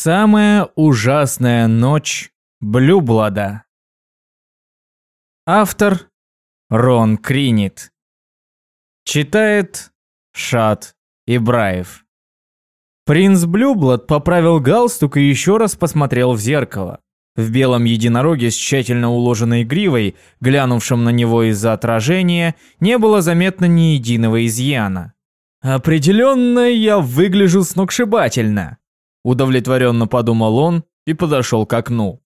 Самая ужасная ночь Блюблада. Автор Рон Кринит. Читает Шат Ибраев. Принц Блюблад поправил галстук и еще раз посмотрел в зеркало. В белом единороге с тщательно уложенной гривой, глянувшем на него из-за отражения, не было заметно ни единого изъяна. «Определенно я выгляжу сногсшибательно», Удовлетворенно подумал он и подошел к окну.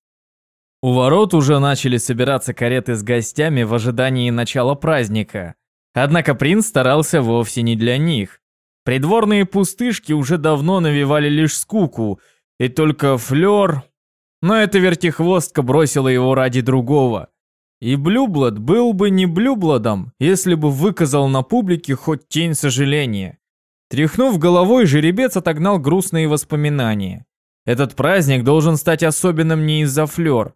У ворот уже начали собираться кареты с гостями в ожидании начала праздника. Однако принц старался вовсе не для них. Придворные пустышки уже давно навевали лишь скуку, и только Флёр... Но эта вертихвостка бросила его ради другого. И Блюблад был бы не Блюбладом, если бы выказал на публике хоть тень сожаления. Тряхнув головой, жеребец отогнал грустные воспоминания. Этот праздник должен стать особенным не из-за флёр.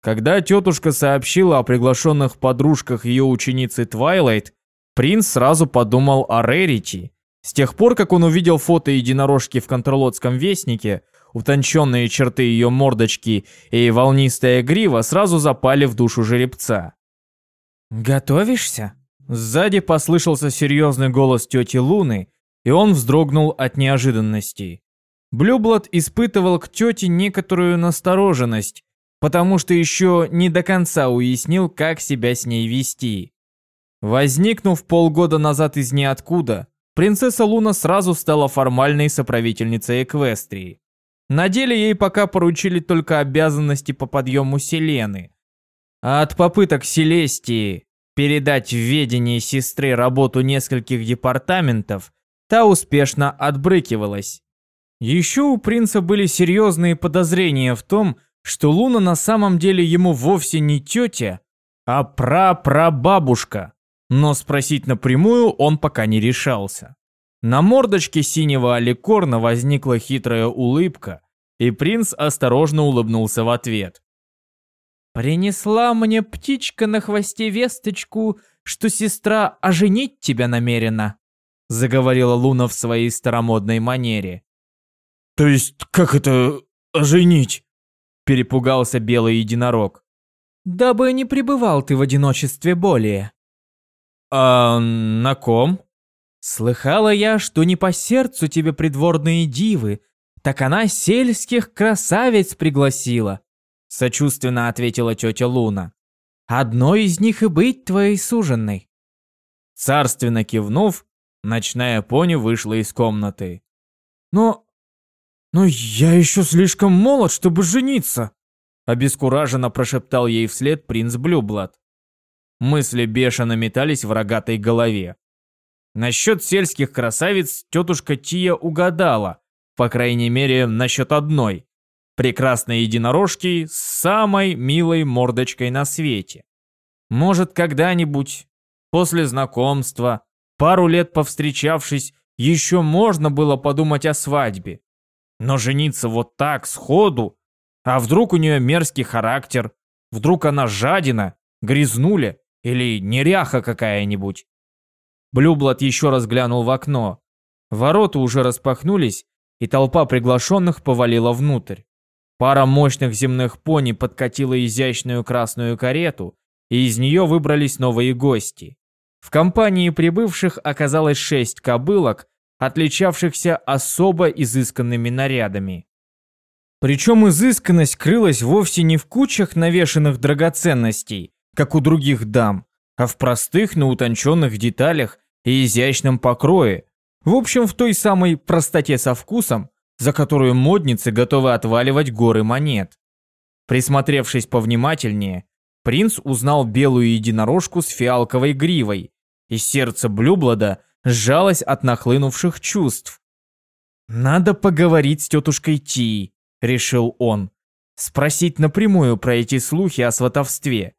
Когда тетушка сообщила о приглашенных подружках ее ученицы Твайлайт, принц сразу подумал о Рерити. С тех пор, как он увидел фото единорожки в контрлотском вестнике, утонченные черты ее мордочки и волнистая грива сразу запали в душу жеребца. «Готовишься?» Сзади послышался серьезный голос тети Луны, и он вздрогнул от неожиданности. Блюблад испытывал к тете некоторую настороженность, потому что еще не до конца уяснил, как себя с ней вести. Возникнув полгода назад из ниоткуда, принцесса Луна сразу стала формальной соправительницей Эквестрии. На деле ей пока поручили только обязанности по подъему Селены. А от попыток Селестии передать в ведение сестры работу нескольких департаментов та успешно отбрыкивалась. Еще у принца были серьезные подозрения в том, что Луна на самом деле ему вовсе не тетя, а прапрабабушка. Но спросить напрямую он пока не решался. На мордочке синего аликорна возникла хитрая улыбка, и принц осторожно улыбнулся в ответ. «Принесла мне птичка на хвосте весточку, что сестра оженить тебя намерена», заговорила Луна в своей старомодной манере. То есть, как это оженить? Перепугался белый единорог. Дабы не пребывал ты в одиночестве более. А на ком? Слыхала я, что не по сердцу тебе придворные дивы, так она сельских красавиц пригласила. Сочувственно ответила тетя Луна. Одной из них и быть твоей суженной. Царственно кивнув, Ночная пони вышла из комнаты. «Но... но я еще слишком молод, чтобы жениться!» Обескураженно прошептал ей вслед принц Блюблад. Мысли бешено метались в рогатой голове. Насчет сельских красавиц тетушка Тия угадала, по крайней мере, насчет одной. Прекрасной единорожки с самой милой мордочкой на свете. Может, когда-нибудь, после знакомства, Пару лет повстречавшись, еще можно было подумать о свадьбе. Но жениться вот так, сходу? А вдруг у нее мерзкий характер? Вдруг она жадина, грязнуля или неряха какая-нибудь? Блюблад еще раз глянул в окно. Ворота уже распахнулись, и толпа приглашенных повалила внутрь. Пара мощных земных пони подкатила изящную красную карету, и из нее выбрались новые гости. В компании прибывших оказалось шесть кобылок, отличавшихся особо изысканными нарядами. Причем изысканность крылась вовсе не в кучах навешанных драгоценностей, как у других дам, а в простых, но утонченных деталях и изящном покрое. В общем, в той самой простоте со вкусом, за которую модницы готовы отваливать горы монет. Присмотревшись повнимательнее, принц узнал белую единорожку с фиалковой гривой, и сердце Блюблада сжалось от нахлынувших чувств. «Надо поговорить с тетушкой Ти», — решил он. «Спросить напрямую про эти слухи о сватовстве».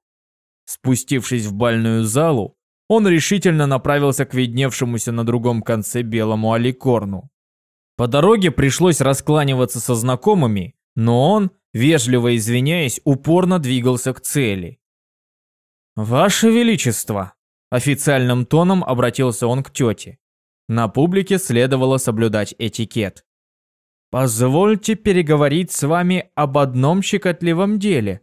Спустившись в бальную залу, он решительно направился к видневшемуся на другом конце белому аликорну. По дороге пришлось раскланиваться со знакомыми, но он, вежливо извиняясь, упорно двигался к цели. «Ваше Величество!» Официальным тоном обратился он к тете. На публике следовало соблюдать этикет. Позвольте переговорить с вами об одном щекотливом деле.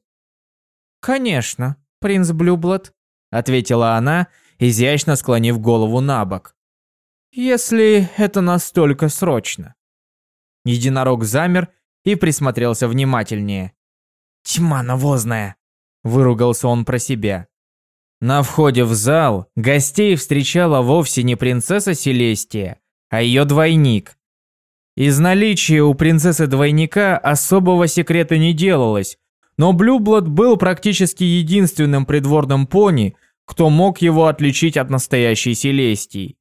Конечно, принц Блюблад, ответила она, изящно склонив голову на бок. Если это настолько срочно. Единорог замер и присмотрелся внимательнее. «Тьма навозная!» – выругался он про себя. На входе в зал гостей встречала вовсе не принцесса Селестия, а ее двойник. Из наличия у принцессы-двойника особого секрета не делалось, но Блюблад был практически единственным придворным пони, кто мог его отличить от настоящей Селестии.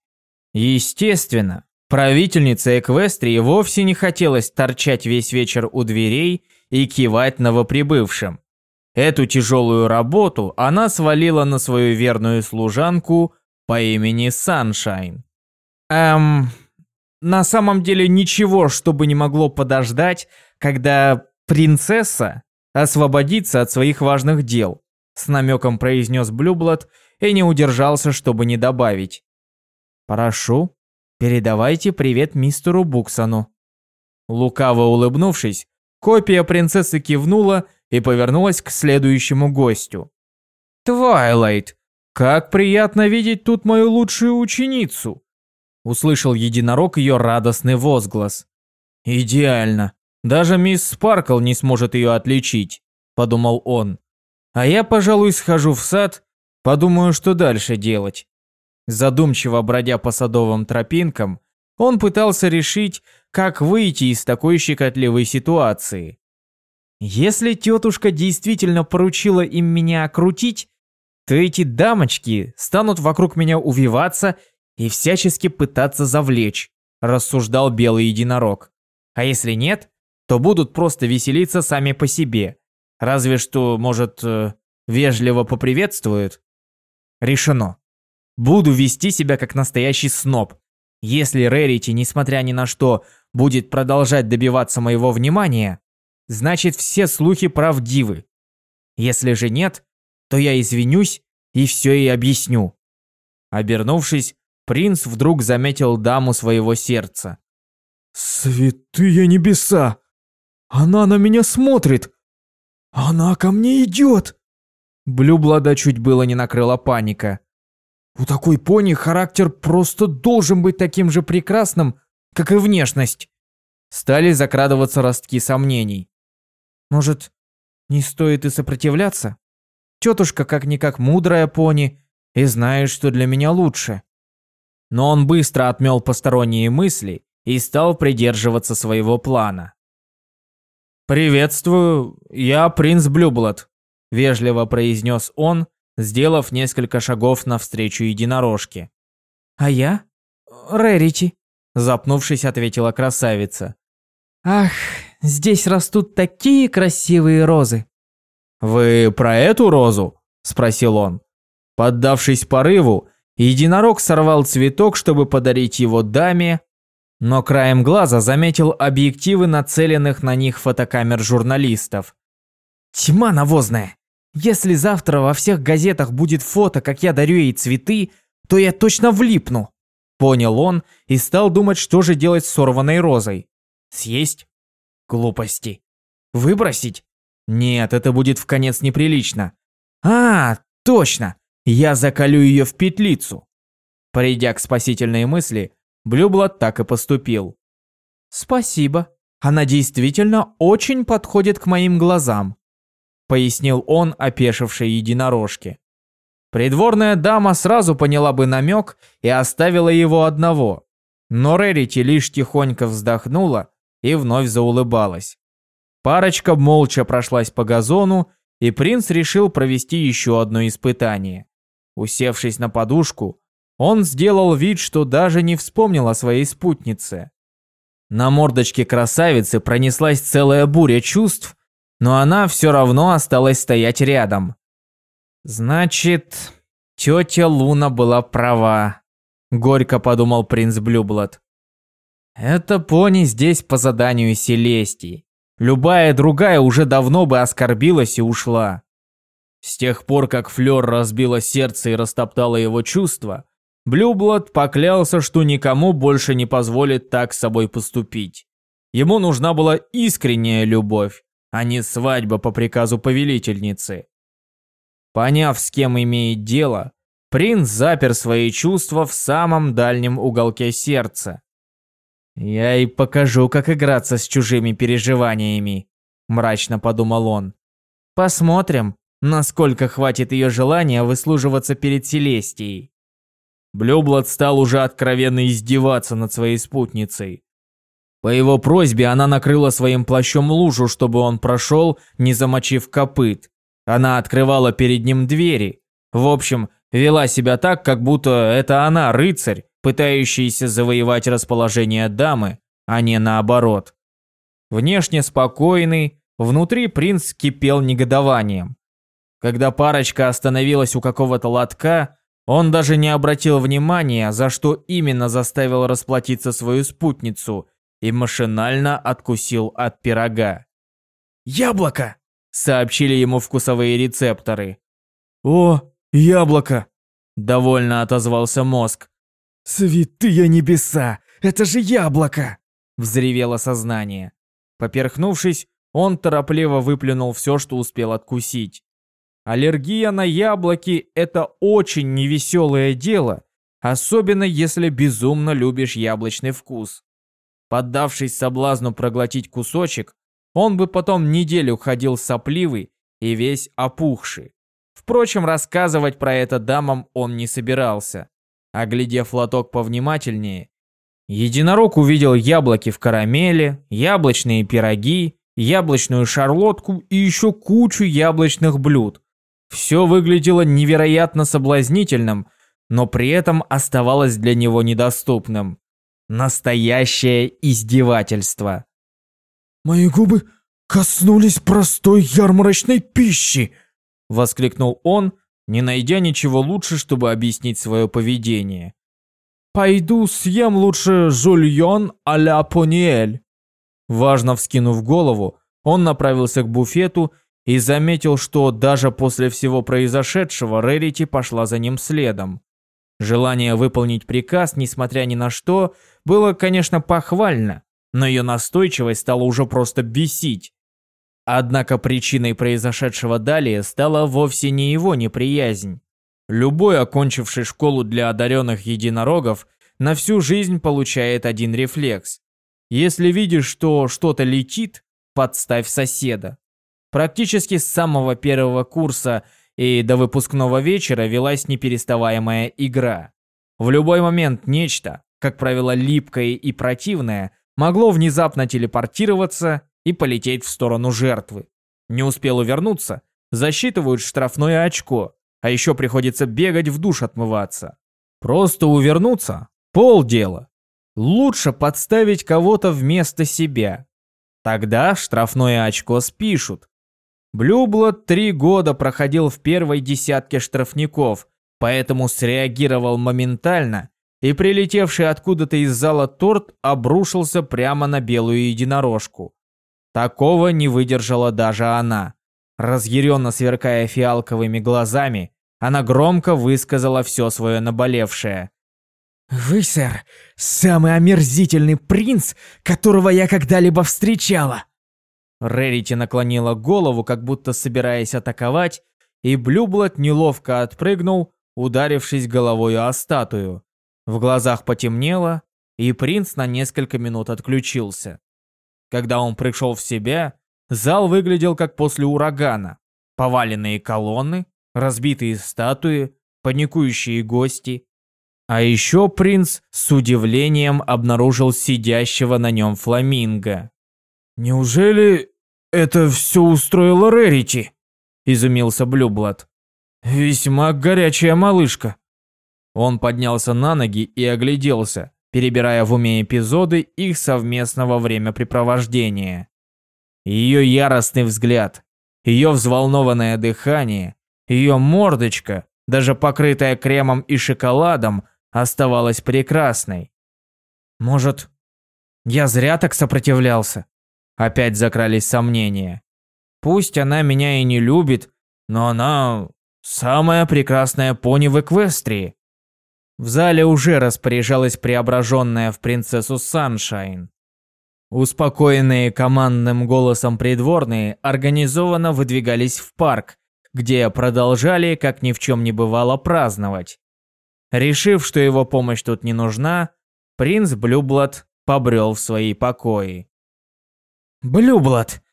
Естественно, правительнице Эквестрии вовсе не хотелось торчать весь вечер у дверей и кивать новоприбывшим. Эту тяжелую работу она свалила на свою верную служанку по имени Саншайн. Эм, на самом деле ничего, чтобы не могло подождать, когда принцесса освободится от своих важных дел, с намеком произнес Блюблад и не удержался, чтобы не добавить. «Прошу, передавайте привет мистеру Буксону». Лукаво улыбнувшись, копия принцессы кивнула и повернулась к следующему гостю. «Твайлайт, как приятно видеть тут мою лучшую ученицу!» Услышал единорог ее радостный возглас. «Идеально. Даже мисс Спаркл не сможет ее отличить», – подумал он. «А я, пожалуй, схожу в сад, подумаю, что дальше делать». Задумчиво бродя по садовым тропинкам, он пытался решить, как выйти из такой щекотливой ситуации. Если тетушка действительно поручила им меня окрутить, то эти дамочки станут вокруг меня увиваться и всячески пытаться завлечь, рассуждал белый единорог. А если нет, то будут просто веселиться сами по себе. Разве что, может, э, вежливо поприветствуют. Решено. Буду вести себя как настоящий сноб. Если Рерити, несмотря ни на что, будет продолжать добиваться моего внимания, значит все слухи правдивы. Если же нет, то я извинюсь и все ей объясню. Обернувшись, принц вдруг заметил даму своего сердца. «Святые небеса! Она на меня смотрит! Она ко мне идет!» Блюблада чуть было не накрыла паника. У такой пони характер просто должен быть таким же прекрасным, как и внешность. Стали закрадываться ростки сомнений. Может, не стоит и сопротивляться? Тетушка как-никак мудрая пони и знает, что для меня лучше. Но он быстро отмел посторонние мысли и стал придерживаться своего плана. «Приветствую, я принц Блюблад», – вежливо произнес он, сделав несколько шагов навстречу единорожке. «А я? Рерити», – запнувшись, ответила красавица. «Ах, здесь растут такие красивые розы». «Вы про эту розу?» – спросил он. Поддавшись порыву, единорог сорвал цветок, чтобы подарить его даме, но краем глаза заметил объективы нацеленных на них фотокамер журналистов. «Тьма навозная! Если завтра во всех газетах будет фото, как я дарю ей цветы, то я точно влипну!» Понял он и стал думать, что же делать с сорванной розой. Съесть? Глупости. Выбросить? Нет, это будет в конец неприлично. А, точно! Я заколю ее в петлицу. Придя к спасительной мысли, Блюблад так и поступил. Спасибо. Она действительно очень подходит к моим глазам пояснил он опешившей единорожке. Придворная дама сразу поняла бы намек и оставила его одного. Но Рерити лишь тихонько вздохнула и вновь заулыбалась. Парочка молча прошлась по газону, и принц решил провести еще одно испытание. Усевшись на подушку, он сделал вид, что даже не вспомнил о своей спутнице. На мордочке красавицы пронеслась целая буря чувств, но она все равно осталась стоять рядом. Значит, тетя Луна была права, горько подумал принц Блюблад. Это пони здесь по заданию Селестии. Любая другая уже давно бы оскорбилась и ушла. С тех пор, как Флёр разбила сердце и растоптала его чувства, Блюблад поклялся, что никому больше не позволит так с собой поступить. Ему нужна была искренняя любовь, а не свадьба по приказу повелительницы. Поняв, с кем имеет дело, принц запер свои чувства в самом дальнем уголке сердца. «Я и покажу, как играться с чужими переживаниями», – мрачно подумал он. «Посмотрим, насколько хватит ее желания выслуживаться перед Селестией». Блюблад стал уже откровенно издеваться над своей спутницей. По его просьбе она накрыла своим плащом лужу, чтобы он прошел, не замочив копыт. Она открывала перед ним двери. В общем, вела себя так, как будто это она рыцарь, пытающийся завоевать расположение дамы, а не наоборот. Внешне спокойный, внутри принц кипел негодованием. Когда парочка остановилась у какого-то лотка, он даже не обратил внимания, за что именно заставил расплатиться свою спутницу, и машинально откусил от пирога. «Яблоко!» – сообщили ему вкусовые рецепторы. «О, яблоко!» – довольно отозвался мозг. «Святые небеса! Это же яблоко!» – взревело сознание. Поперхнувшись, он торопливо выплюнул все, что успел откусить. Аллергия на яблоки – это очень невеселое дело, особенно если безумно любишь яблочный вкус. Поддавшись соблазну проглотить кусочек, он бы потом неделю ходил сопливый и весь опухший. Впрочем, рассказывать про это дамам он не собирался. Оглядев лоток повнимательнее, единорог увидел яблоки в карамели, яблочные пироги, яблочную шарлотку и еще кучу яблочных блюд. Все выглядело невероятно соблазнительным, но при этом оставалось для него недоступным. Настоящее издевательство. «Мои губы коснулись простой ярмарочной пищи!» — воскликнул он, не найдя ничего лучше, чтобы объяснить свое поведение. «Пойду съем лучше жульон а-ля Пониэль». Важно вскинув голову, он направился к буфету и заметил, что даже после всего произошедшего Рерити пошла за ним следом. Желание выполнить приказ, несмотря ни на что, было, конечно, похвально, но ее настойчивость стала уже просто бесить. Однако причиной произошедшего далее стала вовсе не его неприязнь. Любой, окончивший школу для одаренных единорогов, на всю жизнь получает один рефлекс. Если видишь, что что-то летит, подставь соседа. Практически с самого первого курса и до выпускного вечера велась непереставаемая игра. В любой момент нечто, как правило липкое и противное, могло внезапно телепортироваться и полететь в сторону жертвы. Не успел увернуться, засчитывают штрафное очко, а еще приходится бегать в душ отмываться. Просто увернуться – полдела. Лучше подставить кого-то вместо себя. Тогда штрафное очко спишут. Блюблот три года проходил в первой десятке штрафников, поэтому среагировал моментально, и прилетевший откуда-то из зала торт обрушился прямо на белую единорожку. Такого не выдержала даже она. Разъяренно сверкая фиалковыми глазами, она громко высказала все свое наболевшее. «Вы, сэр, самый омерзительный принц, которого я когда-либо встречала!» Рерити наклонила голову, как будто собираясь атаковать, и Блюблот неловко отпрыгнул, ударившись головой о статую. В глазах потемнело, и принц на несколько минут отключился. Когда он пришел в себя, зал выглядел как после урагана. Поваленные колонны, разбитые статуи, паникующие гости. А еще принц с удивлением обнаружил сидящего на нем фламинго. «Неужели это все устроило Рерити?» – изумился Блюблад. «Весьма горячая малышка». Он поднялся на ноги и огляделся перебирая в уме эпизоды их совместного времяпрепровождения. Ее яростный взгляд, ее взволнованное дыхание, ее мордочка, даже покрытая кремом и шоколадом, оставалась прекрасной. Может, я зря так сопротивлялся? Опять закрались сомнения. Пусть она меня и не любит, но она самая прекрасная пони в Эквестрии. В зале уже распоряжалась преображенная в принцессу Саншайн. Успокоенные командным голосом придворные организованно выдвигались в парк, где продолжали, как ни в чем не бывало, праздновать. Решив, что его помощь тут не нужна, принц Блюблад побрел в свои покои. «Блюблад,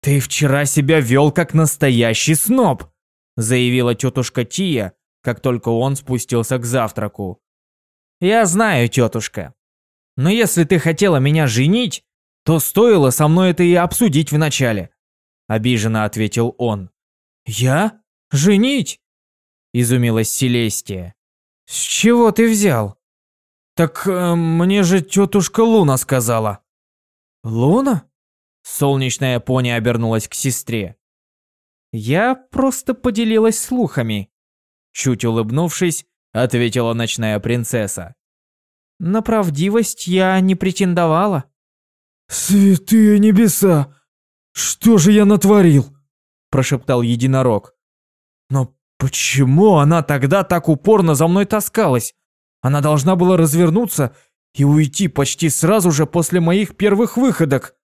ты вчера себя вел как настоящий сноб!» заявила тетушка Тия, как только он спустился к завтраку. «Я знаю, тетушка. Но если ты хотела меня женить, то стоило со мной это и обсудить вначале», обиженно ответил он. «Я? Женить?» изумилась Селестия. «С чего ты взял?» «Так э, мне же тетушка Луна сказала». «Луна?» Солнечная пони обернулась к сестре. «Я просто поделилась слухами», – чуть улыбнувшись, ответила ночная принцесса. «На правдивость я не претендовала». «Святые небеса! Что же я натворил?» – прошептал единорог. «Но почему она тогда так упорно за мной таскалась? Она должна была развернуться и уйти почти сразу же после моих первых выходок».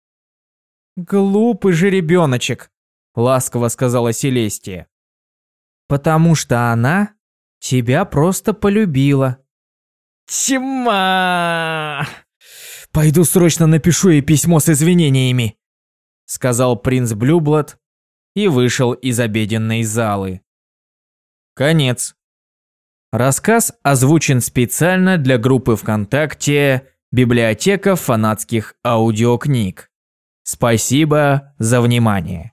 «Глупый же ребеночек», – ласково сказала Селестия. «Потому что она тебя просто полюбила». «Тьма!» «Пойду срочно напишу ей письмо с извинениями», – сказал принц Блюблад и вышел из обеденной залы. Конец. Рассказ озвучен специально для группы ВКонтакте «Библиотека фанатских аудиокниг». Спасибо за внимание.